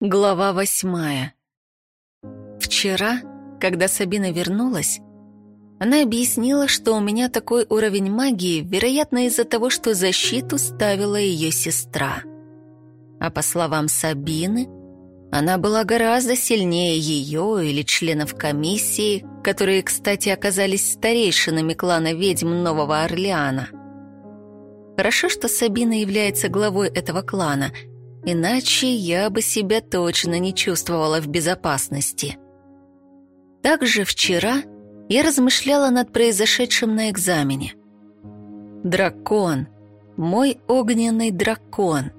Глава восьмая. Вчера, когда Сабина вернулась, она объяснила, что у меня такой уровень магии, вероятно, из-за того, что защиту ставила ее сестра. А по словам Сабины, она была гораздо сильнее ее или членов комиссии, которые, кстати, оказались старейшинами клана ведьм Нового Орлеана. Хорошо, что Сабина является главой этого клана — Иначе я бы себя точно не чувствовала в безопасности. Также вчера я размышляла над произошедшим на экзамене. Дракон. Мой огненный дракон.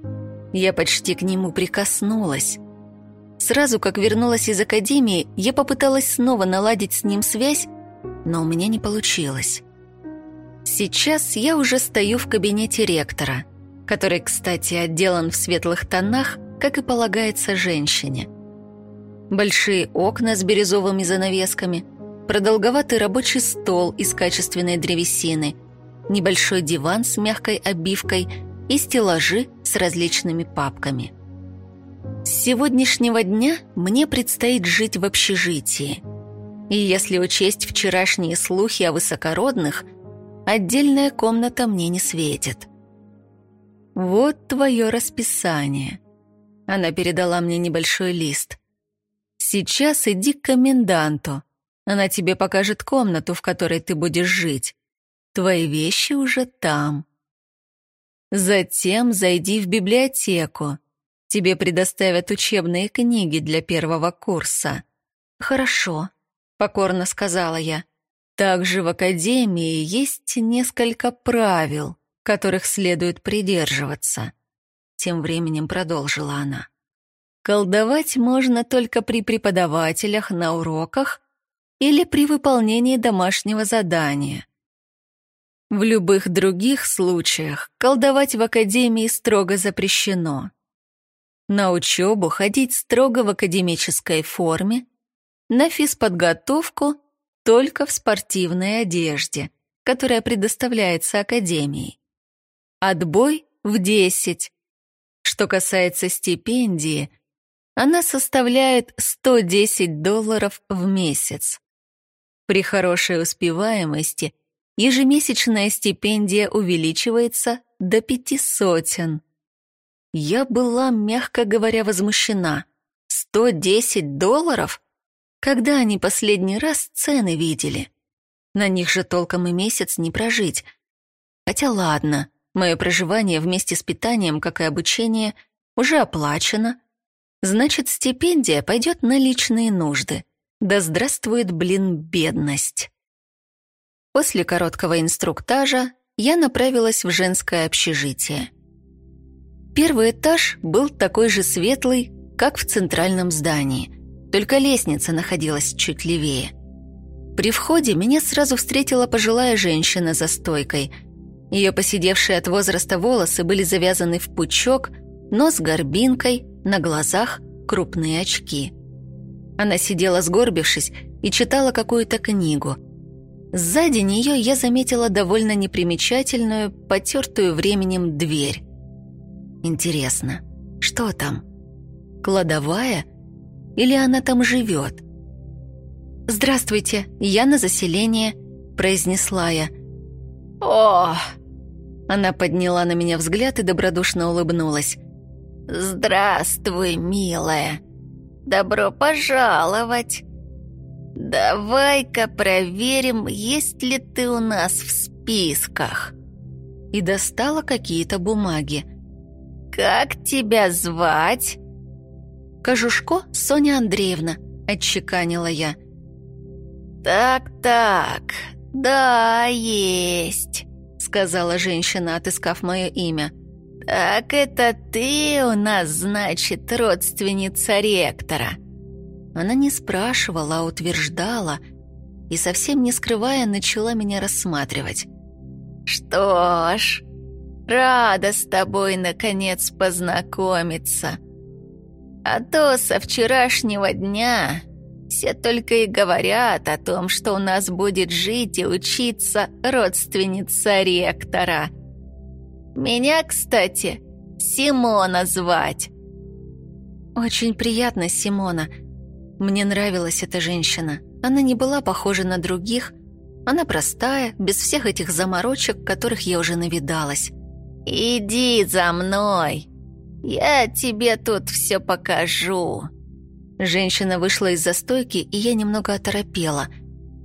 Я почти к нему прикоснулась. Сразу как вернулась из академии, я попыталась снова наладить с ним связь, но у меня не получилось. Сейчас я уже стою в кабинете ректора – который, кстати, отделан в светлых тонах, как и полагается женщине. Большие окна с бирюзовыми занавесками, продолговатый рабочий стол из качественной древесины, небольшой диван с мягкой обивкой и стеллажи с различными папками. С сегодняшнего дня мне предстоит жить в общежитии. И если учесть вчерашние слухи о высокородных, отдельная комната мне не светит. «Вот твое расписание». Она передала мне небольшой лист. «Сейчас иди к коменданту. Она тебе покажет комнату, в которой ты будешь жить. Твои вещи уже там. Затем зайди в библиотеку. Тебе предоставят учебные книги для первого курса». «Хорошо», — покорно сказала я. «Также в академии есть несколько правил» которых следует придерживаться. Тем временем продолжила она. Колдовать можно только при преподавателях на уроках или при выполнении домашнего задания. В любых других случаях колдовать в академии строго запрещено. На учебу ходить строго в академической форме, на физподготовку только в спортивной одежде, которая предоставляется академией. Отбой в 10. Что касается стипендии, она составляет 110 долларов в месяц. При хорошей успеваемости ежемесячная стипендия увеличивается до пяти сотен. Я была, мягко говоря, возмущена. 110 долларов? Когда они последний раз цены видели? На них же толком и месяц не прожить. Хотя ладно, Мое проживание вместе с питанием, как и обучение, уже оплачено. Значит, стипендия пойдет на личные нужды. Да здравствует, блин, бедность. После короткого инструктажа я направилась в женское общежитие. Первый этаж был такой же светлый, как в центральном здании, только лестница находилась чуть левее. При входе меня сразу встретила пожилая женщина за стойкой – ее посидевшие от возраста волосы были завязаны в пучок, нос горбинкой, на глазах крупные очки. Она сидела сгорбившись и читала какую-то книгу. Сзади нее я заметила довольно непримечательную, потертую временем дверь. Интересно, что там? Кладовая? Или она там живет? «Здравствуйте, я на заселение», — произнесла я. «О!» Она подняла на меня взгляд и добродушно улыбнулась. «Здравствуй, милая. Добро пожаловать. Давай-ка проверим, есть ли ты у нас в списках». И достала какие-то бумаги. «Как тебя звать?» «Кожушко Соня Андреевна», — отчеканила я. «Так-так, да, есть» сказала женщина, отыскав мое имя. «Так это ты у нас, значит, родственница ректора?» Она не спрашивала, а утверждала, и совсем не скрывая, начала меня рассматривать. «Что ж, рада с тобой, наконец, познакомиться. А то со вчерашнего дня все только и говорят о том, что у нас будет жить и учиться родственница ректора. Меня, кстати, Симона звать. «Очень приятно, Симона. Мне нравилась эта женщина. Она не была похожа на других. Она простая, без всех этих заморочек, которых я уже навидалась». «Иди за мной. Я тебе тут все покажу». Женщина вышла из застойки, и я немного оторопела.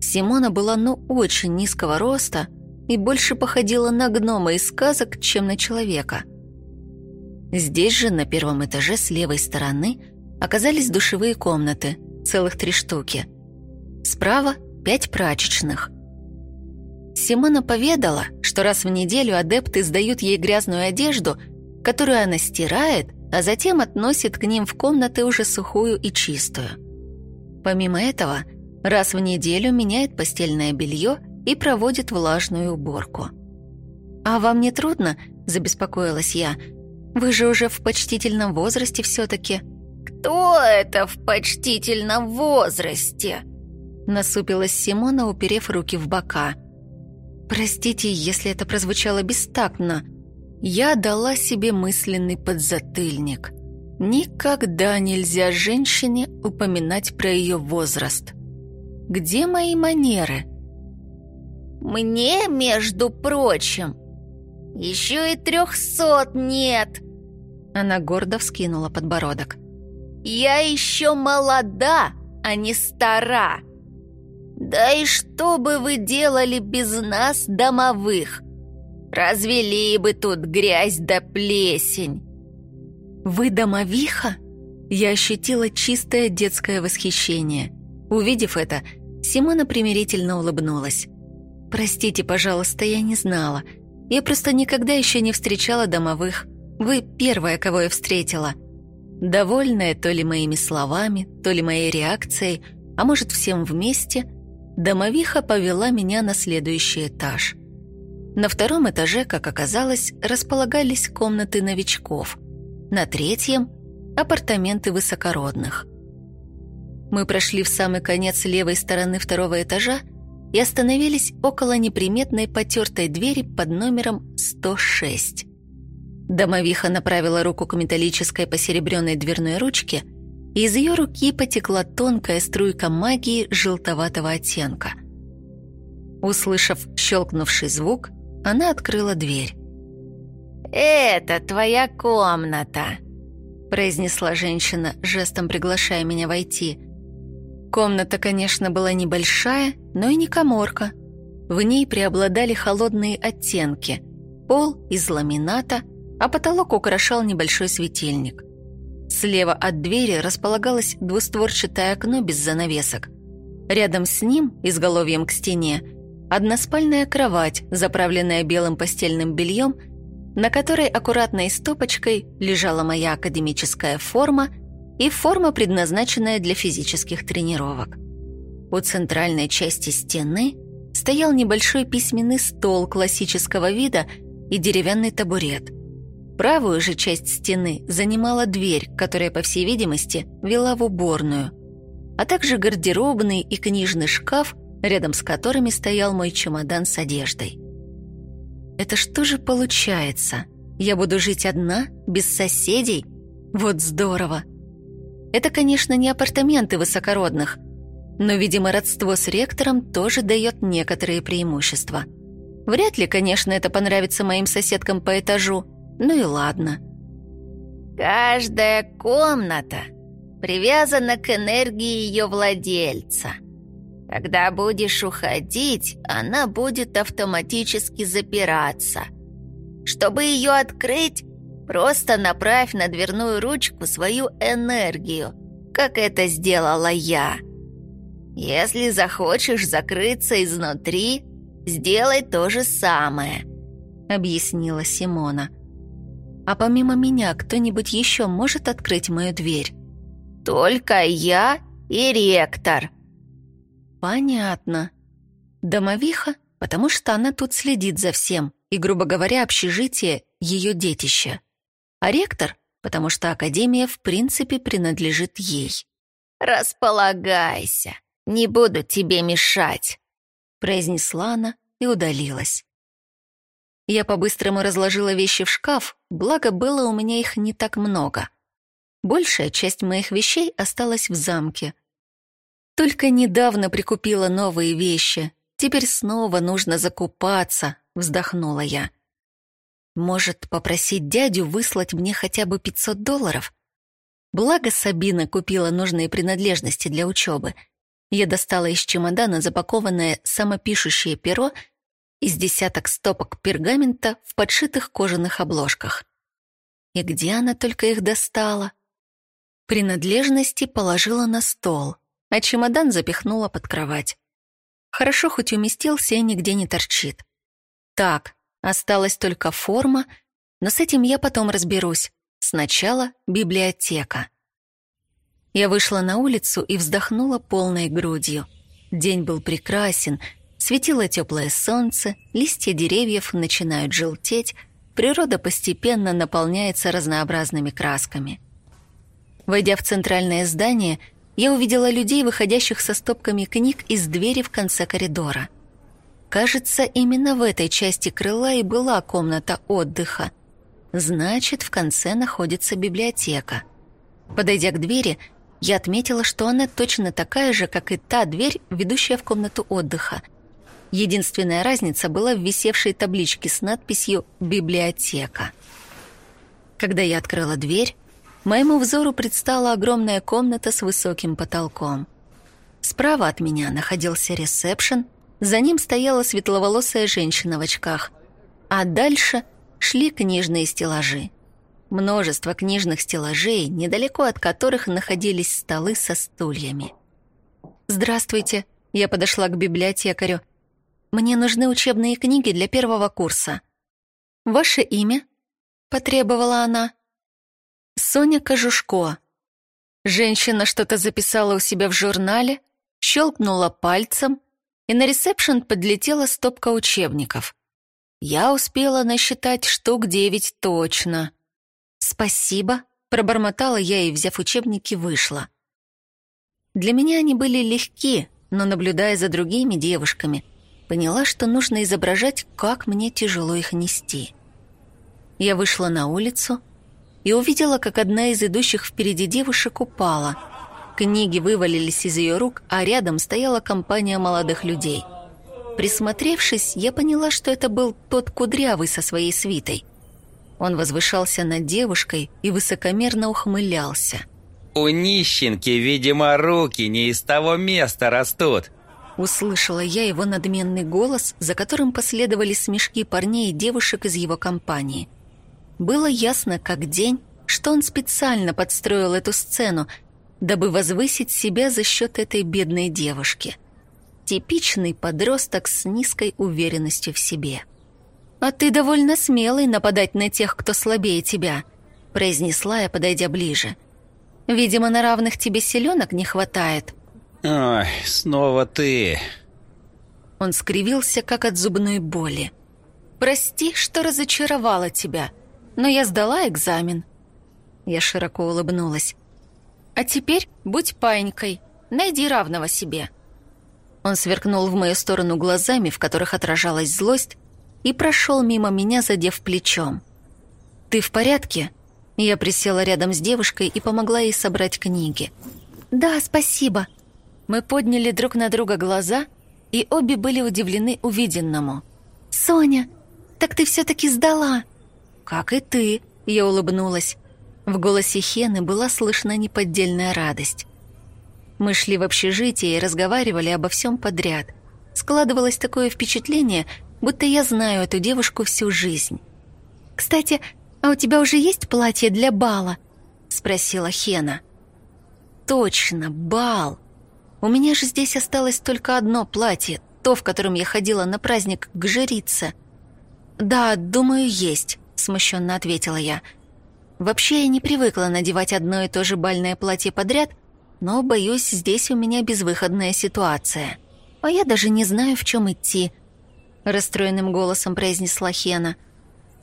Симона была ну очень низкого роста и больше походила на гнома из сказок, чем на человека. Здесь же, на первом этаже с левой стороны, оказались душевые комнаты, целых три штуки. Справа – пять прачечных. Симона поведала, что раз в неделю адепты сдают ей грязную одежду, которую она стирает, а затем относит к ним в комнаты уже сухую и чистую. Помимо этого, раз в неделю меняет постельное белье и проводит влажную уборку. «А вам не трудно?» – забеспокоилась я – вы же уже в почтительном возрасте все-таки». «Кто это в почтительном возрасте?» Насупилась Симона, уперев руки в бока. «Простите, если это прозвучало бестактно. Я дала себе мысленный подзатыльник. Никогда нельзя женщине упоминать про ее возраст. Где мои манеры?» «Мне, между прочим, еще и трехсот нет!» Она гордо вскинула подбородок. «Я еще молода, а не стара!» «Да и что бы вы делали без нас, домовых? Развели бы тут грязь да плесень!» «Вы домовиха?» Я ощутила чистое детское восхищение. Увидев это, Симона примирительно улыбнулась. «Простите, пожалуйста, я не знала. Я просто никогда еще не встречала домовых. Вы первая, кого я встретила. Довольная то ли моими словами, то ли моей реакцией, а может всем вместе, домовиха повела меня на следующий этаж. На втором этаже, как оказалось, располагались комнаты новичков. На третьем – апартаменты высокородных. Мы прошли в самый конец левой стороны второго этажа и остановились около неприметной потертой двери под номером 106. Домовиха направила руку к металлической посеребренной дверной ручке, и из ее руки потекла тонкая струйка магии желтоватого оттенка. Услышав щелкнувший звук, она открыла дверь. «Это твоя комната», – произнесла женщина, жестом приглашая меня войти – Комната, конечно, была небольшая, но и не коморка. В ней преобладали холодные оттенки. Пол из ламината, а потолок украшал небольшой светильник. Слева от двери располагалось двустворчатое окно без занавесок. Рядом с ним, изголовьем к стене, односпальная кровать, заправленная белым постельным бельем, на которой аккуратной стопочкой лежала моя академическая форма – и форма, предназначенная для физических тренировок. У центральной части стены стоял небольшой письменный стол классического вида и деревянный табурет. Правую же часть стены занимала дверь, которая, по всей видимости, вела в уборную, а также гардеробный и книжный шкаф, рядом с которыми стоял мой чемодан с одеждой. Это что же получается? Я буду жить одна, без соседей? Вот здорово! Это, конечно, не апартаменты высокородных, но, видимо, родство с ректором тоже дает некоторые преимущества. Вряд ли, конечно, это понравится моим соседкам по этажу, ну и ладно. Каждая комната привязана к энергии ее владельца. Когда будешь уходить, она будет автоматически запираться. Чтобы ее открыть, Просто направь на дверную ручку свою энергию, как это сделала я. Если захочешь закрыться изнутри, сделай то же самое», — объяснила Симона. «А помимо меня кто-нибудь еще может открыть мою дверь?» «Только я и ректор». «Понятно. Домовиха, потому что она тут следит за всем, и, грубо говоря, общежитие — ее детище а ректор, потому что академия в принципе принадлежит ей. «Располагайся, не буду тебе мешать», произнесла она и удалилась. Я по-быстрому разложила вещи в шкаф, благо было у меня их не так много. Большая часть моих вещей осталась в замке. Только недавно прикупила новые вещи. Теперь снова нужно закупаться, вздохнула я. Может, попросить дядю выслать мне хотя бы 500 долларов? Благо Сабина купила нужные принадлежности для учебы. Я достала из чемодана запакованное самопишущее перо из десяток стопок пергамента в подшитых кожаных обложках. И где она только их достала? Принадлежности положила на стол, а чемодан запихнула под кровать. Хорошо хоть уместился и нигде не торчит. Так, осталась только форма, но с этим я потом разберусь. Сначала библиотека. Я вышла на улицу и вздохнула полной грудью. День был прекрасен, светило теплое солнце, листья деревьев начинают желтеть, природа постепенно наполняется разнообразными красками. Войдя в центральное здание, я увидела людей, выходящих со стопками книг из двери в конце коридора. Кажется, именно в этой части крыла и была комната отдыха. Значит, в конце находится библиотека. Подойдя к двери, я отметила, что она точно такая же, как и та дверь, ведущая в комнату отдыха. Единственная разница была в висевшей табличке с надписью «Библиотека». Когда я открыла дверь, Моему взору предстала огромная комната с высоким потолком. Справа от меня находился ресепшн, за ним стояла светловолосая женщина в очках, а дальше шли книжные стеллажи. Множество книжных стеллажей, недалеко от которых находились столы со стульями. «Здравствуйте», — я подошла к библиотекарю. «Мне нужны учебные книги для первого курса». «Ваше имя?» — потребовала она. Соня Кожушко. Женщина что-то записала у себя в журнале, щелкнула пальцем, и на ресепшн подлетела стопка учебников. Я успела насчитать штук девять точно. «Спасибо», — пробормотала я и, взяв учебники, вышла. Для меня они были легки, но, наблюдая за другими девушками, поняла, что нужно изображать, как мне тяжело их нести. Я вышла на улицу, и увидела, как одна из идущих впереди девушек упала. Книги вывалились из ее рук, а рядом стояла компания молодых людей. Присмотревшись, я поняла, что это был тот кудрявый со своей свитой. Он возвышался над девушкой и высокомерно ухмылялся. «У нищенки, видимо, руки не из того места растут», Услышала я его надменный голос, за которым последовали смешки парней и девушек из его компании – было ясно, как день, что он специально подстроил эту сцену, дабы возвысить себя за счет этой бедной девушки. Типичный подросток с низкой уверенностью в себе. «А ты довольно смелый нападать на тех, кто слабее тебя», произнесла я, подойдя ближе. «Видимо, на равных тебе селенок не хватает». «Ой, снова ты...» Он скривился, как от зубной боли. «Прости, что разочаровала тебя но я сдала экзамен». Я широко улыбнулась. «А теперь будь паинькой, найди равного себе». Он сверкнул в мою сторону глазами, в которых отражалась злость, и прошел мимо меня, задев плечом. «Ты в порядке?» Я присела рядом с девушкой и помогла ей собрать книги. «Да, спасибо». Мы подняли друг на друга глаза, и обе были удивлены увиденному. «Соня, так ты все-таки сдала!» «Как и ты», — я улыбнулась. В голосе Хены была слышна неподдельная радость. Мы шли в общежитие и разговаривали обо всем подряд. Складывалось такое впечатление, будто я знаю эту девушку всю жизнь. «Кстати, а у тебя уже есть платье для бала?» — спросила Хена. «Точно, бал! У меня же здесь осталось только одно платье, то, в котором я ходила на праздник к жрице. Да, думаю, есть смущенно ответила я. Вообще я не привыкла надевать одно и то же бальное платье подряд, но, боюсь, здесь у меня безвыходная ситуация. А я даже не знаю, в чем идти, расстроенным голосом произнесла Хена.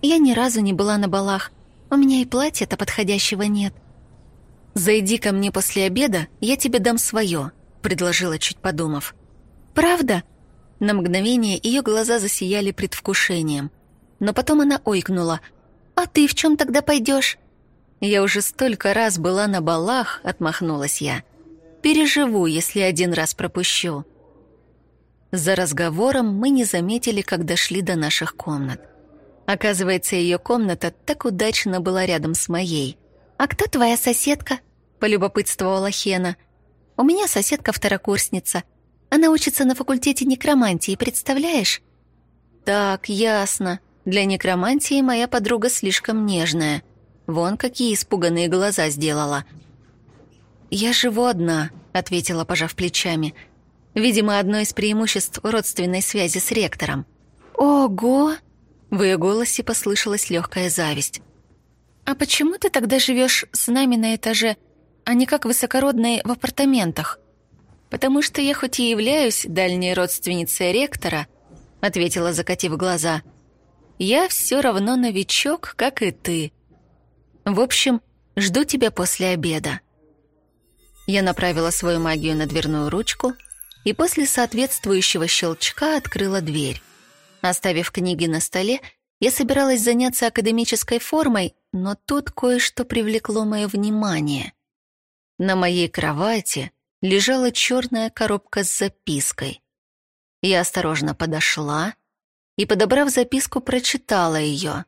Я ни разу не была на балах. У меня и платья-то подходящего нет. Зайди ко мне после обеда, я тебе дам свое, предложила, чуть подумав. Правда? На мгновение ее глаза засияли предвкушением но потом она ойкнула. «А ты в чем тогда пойдешь?» Я уже столько раз была на балах, отмахнулась я. Переживу, если один раз пропущу. За разговором мы не заметили, как дошли до наших комнат. Оказывается, ее комната так удачно была рядом с моей. «А кто твоя соседка?» — полюбопытствовала Хена. «У меня соседка-второкурсница. Она учится на факультете некромантии, представляешь?» «Так, ясно. Для некромантии моя подруга слишком нежная. Вон какие испуганные глаза сделала». «Я живу одна», — ответила, пожав плечами. Видимо, одно из преимуществ родственной связи с ректором. «Ого!» В ее голосе послышалась легкая зависть. «А почему ты тогда живешь с нами на этаже, а не как высокородные в апартаментах?» «Потому что я хоть и являюсь дальней родственницей ректора», ответила, закатив глаза, «я все равно новичок, как и ты. В общем, жду тебя после обеда». Я направила свою магию на дверную ручку — и после соответствующего щелчка открыла дверь. Оставив книги на столе, я собиралась заняться академической формой, но тут кое-что привлекло мое внимание. На моей кровати лежала черная коробка с запиской. Я осторожно подошла и, подобрав записку, прочитала ее.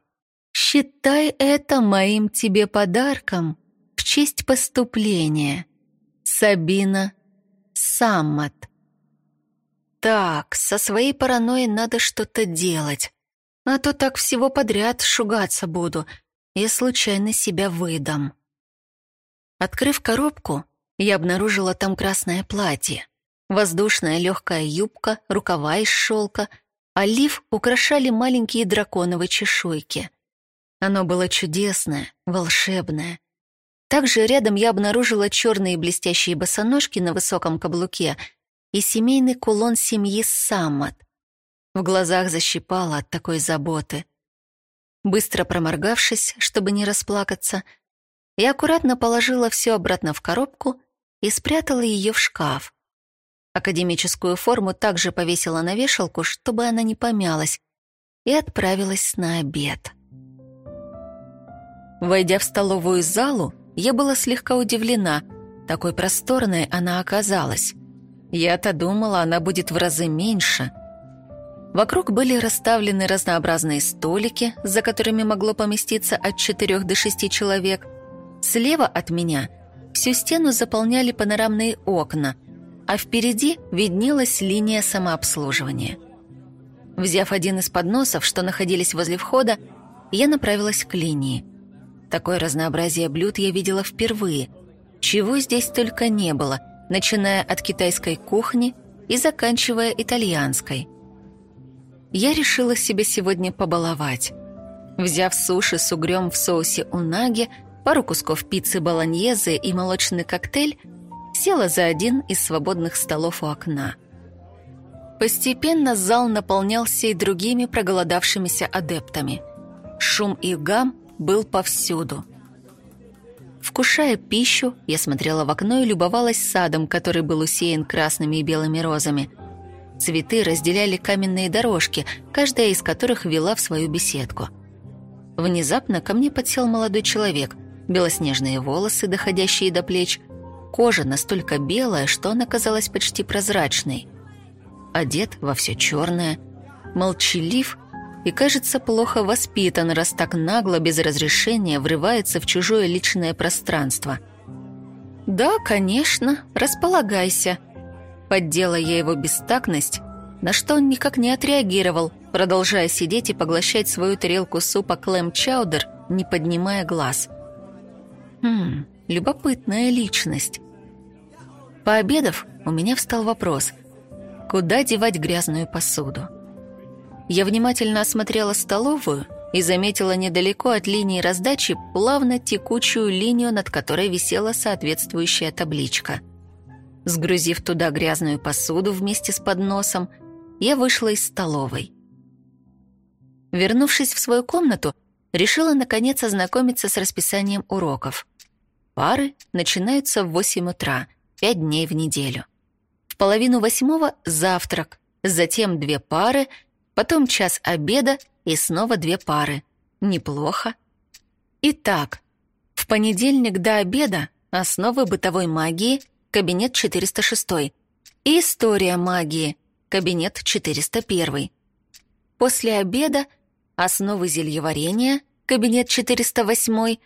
«Считай это моим тебе подарком в честь поступления. Сабина Саммат». Так, со своей паранойей надо что-то делать. А то так всего подряд шугаться буду и случайно себя выдам. Открыв коробку, я обнаружила там красное платье. Воздушная легкая юбка, рукава из шелка, лиф украшали маленькие драконовые чешуйки. Оно было чудесное, волшебное. Также рядом я обнаружила черные блестящие босоножки на высоком каблуке — и семейный кулон семьи Саммат. В глазах защипало от такой заботы. Быстро проморгавшись, чтобы не расплакаться, я аккуратно положила все обратно в коробку и спрятала ее в шкаф. Академическую форму также повесила на вешалку, чтобы она не помялась, и отправилась на обед. Войдя в столовую залу, я была слегка удивлена, такой просторной она оказалась. Я-то думала, она будет в разы меньше. Вокруг были расставлены разнообразные столики, за которыми могло поместиться от четырех до шести человек. Слева от меня всю стену заполняли панорамные окна, а впереди виднелась линия самообслуживания. Взяв один из подносов, что находились возле входа, я направилась к линии. Такое разнообразие блюд я видела впервые. Чего здесь только не было, начиная от китайской кухни и заканчивая итальянской. Я решила себя сегодня побаловать. Взяв суши с угрём в соусе унаги, пару кусков пиццы болоньезе и молочный коктейль, села за один из свободных столов у окна. Постепенно зал наполнялся и другими проголодавшимися адептами. Шум и гам был повсюду – Вкушая пищу, я смотрела в окно и любовалась садом, который был усеян красными и белыми розами. Цветы разделяли каменные дорожки, каждая из которых вела в свою беседку. Внезапно ко мне подсел молодой человек, белоснежные волосы, доходящие до плеч, кожа настолько белая, что она казалась почти прозрачной. Одет во все черное, молчалив и, кажется, плохо воспитан, раз так нагло, без разрешения, врывается в чужое личное пространство. «Да, конечно, располагайся», — поддела его бестактность, на что он никак не отреагировал, продолжая сидеть и поглощать свою тарелку супа клэм-чаудер, не поднимая глаз. «Хм, любопытная личность». Пообедав, у меня встал вопрос, куда девать грязную посуду? Я внимательно осмотрела столовую и заметила недалеко от линии раздачи плавно текучую линию, над которой висела соответствующая табличка. Сгрузив туда грязную посуду вместе с подносом, я вышла из столовой. Вернувшись в свою комнату, решила наконец ознакомиться с расписанием уроков. Пары начинаются в 8 утра, 5 дней в неделю. В половину восьмого – завтрак, затем две пары – потом час обеда и снова две пары. Неплохо. Итак, в понедельник до обеда основы бытовой магии, кабинет 406. И история магии, кабинет 401. После обеда основы зельеварения, кабинет 408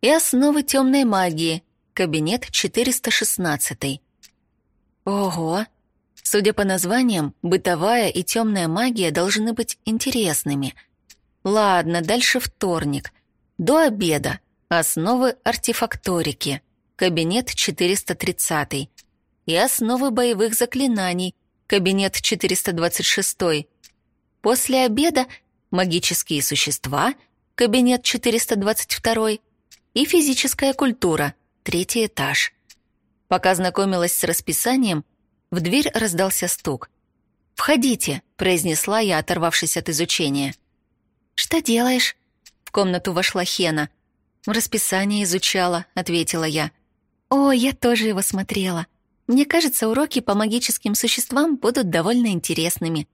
и основы темной магии, кабинет 416. Ого! Судя по названиям, бытовая и темная магия должны быть интересными. Ладно, дальше вторник. До обеда. Основы артефакторики. Кабинет 430. И основы боевых заклинаний. Кабинет 426. После обеда магические существа. Кабинет 422. И физическая культура. Третий этаж. Пока знакомилась с расписанием, в дверь раздался стук. «Входите», — произнесла я, оторвавшись от изучения. «Что делаешь?» В комнату вошла Хена. «Расписание изучала», — ответила я. «О, я тоже его смотрела. Мне кажется, уроки по магическим существам будут довольно интересными».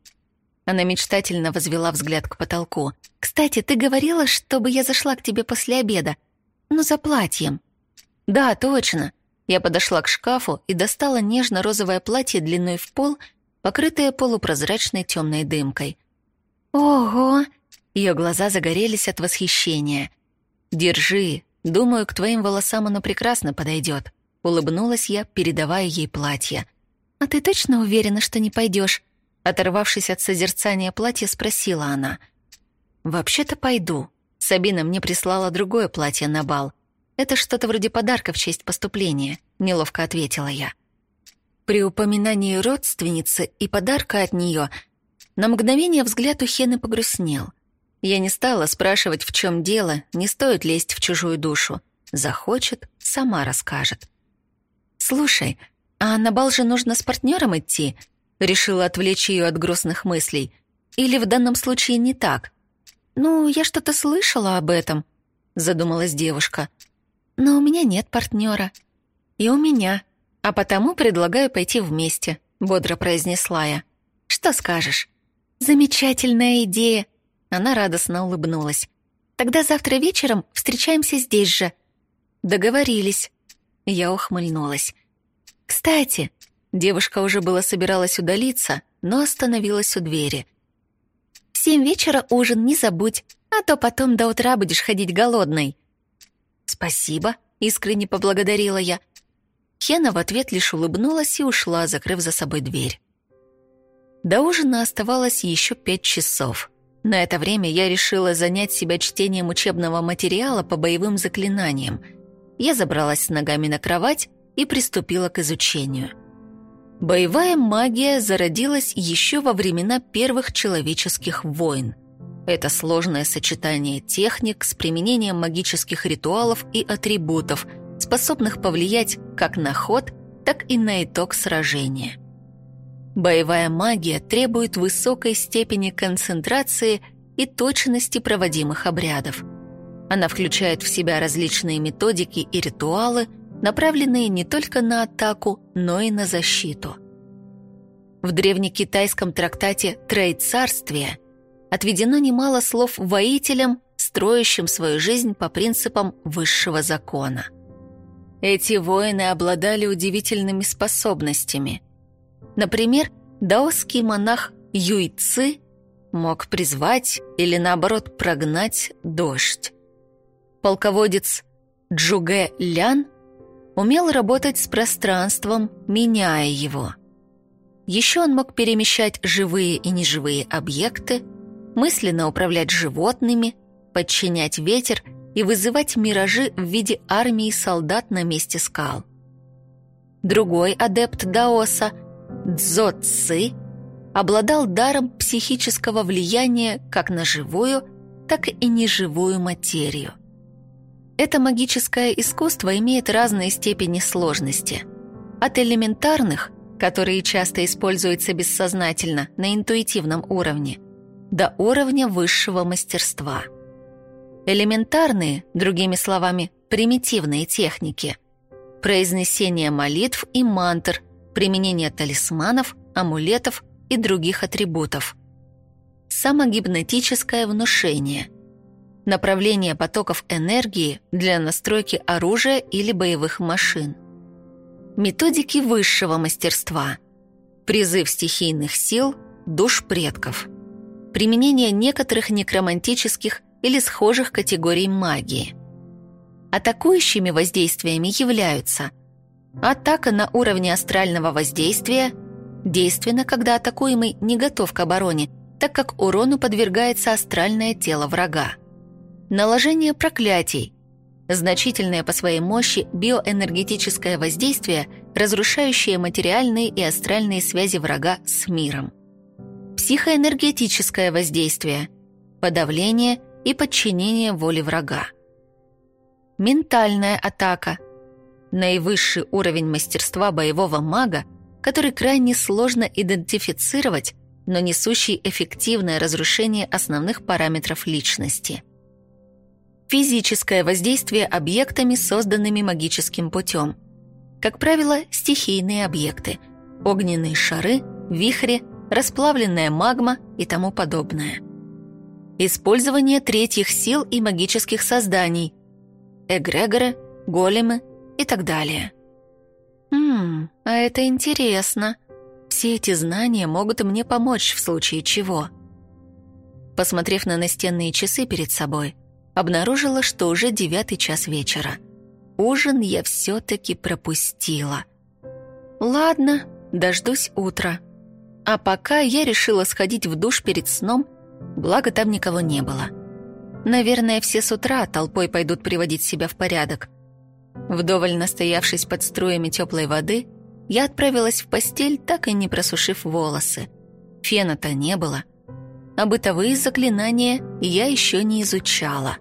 Она мечтательно возвела взгляд к потолку. «Кстати, ты говорила, чтобы я зашла к тебе после обеда. Ну, за платьем». «Да, точно. Я подошла к шкафу и достала нежно-розовое платье длиной в пол, покрытое полупрозрачной темной дымкой. «Ого!» Ее глаза загорелись от восхищения. «Держи. Думаю, к твоим волосам оно прекрасно подойдет», — улыбнулась я, передавая ей платье. «А ты точно уверена, что не пойдешь? Оторвавшись от созерцания платья, спросила она. «Вообще-то пойду. Сабина мне прислала другое платье на бал — «Это что-то вроде подарка в честь поступления», — неловко ответила я. При упоминании родственницы и подарка от нее на мгновение взгляд у Хены погрустнел. Я не стала спрашивать, в чем дело, не стоит лезть в чужую душу. Захочет, сама расскажет. «Слушай, а на бал же нужно с партнером идти?» Решила отвлечь ее от грустных мыслей. «Или в данном случае не так?» «Ну, я что-то слышала об этом», — задумалась девушка. Но у меня нет партнера. И у меня. А потому предлагаю пойти вместе, бодро произнесла я. Что скажешь? Замечательная идея. Она радостно улыбнулась. Тогда завтра вечером встречаемся здесь же. Договорились. Я ухмыльнулась. Кстати, девушка уже было собиралась удалиться, но остановилась у двери. Семь вечера ужин не забудь, а то потом до утра будешь ходить голодной. «Спасибо», — искренне поблагодарила я. Хена в ответ лишь улыбнулась и ушла, закрыв за собой дверь. До ужина оставалось еще пять часов. На это время я решила занять себя чтением учебного материала по боевым заклинаниям. Я забралась с ногами на кровать и приступила к изучению. Боевая магия зародилась еще во времена первых человеческих войн – это сложное сочетание техник с применением магических ритуалов и атрибутов, способных повлиять как на ход, так и на итог сражения. Боевая магия требует высокой степени концентрации и точности проводимых обрядов. Она включает в себя различные методики и ритуалы, направленные не только на атаку, но и на защиту. В древнекитайском трактате «Троецарствие» отведено немало слов воителям, строящим свою жизнь по принципам высшего закона. Эти воины обладали удивительными способностями. Например, даосский монах Юйцы мог призвать или, наоборот, прогнать дождь. Полководец Джуге Лян умел работать с пространством, меняя его. Еще он мог перемещать живые и неживые объекты, мысленно управлять животными, подчинять ветер и вызывать миражи в виде армии солдат на месте скал. Другой адепт Даоса, Дзо Ци, обладал даром психического влияния как на живую, так и неживую материю. Это магическое искусство имеет разные степени сложности. От элементарных, которые часто используются бессознательно на интуитивном уровне, до уровня высшего мастерства. Элементарные, другими словами, примитивные техники. Произнесение молитв и мантр, применение талисманов, амулетов и других атрибутов. Самогипнотическое внушение. Направление потоков энергии для настройки оружия или боевых машин. Методики высшего мастерства. Призыв стихийных сил, душ предков. Применение некоторых некромантических или схожих категорий магии. Атакующими воздействиями являются атака на уровне астрального воздействия, действенна, когда атакуемый не готов к обороне, так как урону подвергается астральное тело врага Наложение проклятий. Значительное по своей мощи биоэнергетическое воздействие, разрушающее материальные и астральные связи врага с миром. Психоэнергетическое воздействие. Подавление и подчинение воле врага. Ментальная атака. Наивысший уровень мастерства боевого мага, который крайне сложно идентифицировать, но несущий эффективное разрушение основных параметров личности – Физическое воздействие объектами, созданными магическим путем. Как правило, стихийные объекты. Огненные шары, вихри, расплавленная магма и тому подобное. Использование третьих сил и магических созданий. Эгрегоры, големы и так далее. Хм, а это интересно. Все эти знания могут мне помочь в случае чего. Посмотрев на настенные часы перед собой, обнаружила, что уже девятый час вечера. Ужин я все-таки пропустила. Ладно, дождусь утра. А пока я решила сходить в душ перед сном, благо там никого не было. Наверное, все с утра толпой пойдут приводить себя в порядок. Вдоволь настоявшись под струями теплой воды, я отправилась в постель, так и не просушив волосы. Фена-то не было. А бытовые заклинания я еще не изучала.